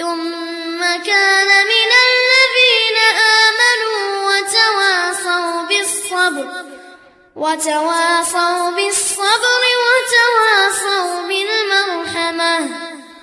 ثم كان من الذين آمنوا وتواصوا بالصبر وتواصوا بالصبر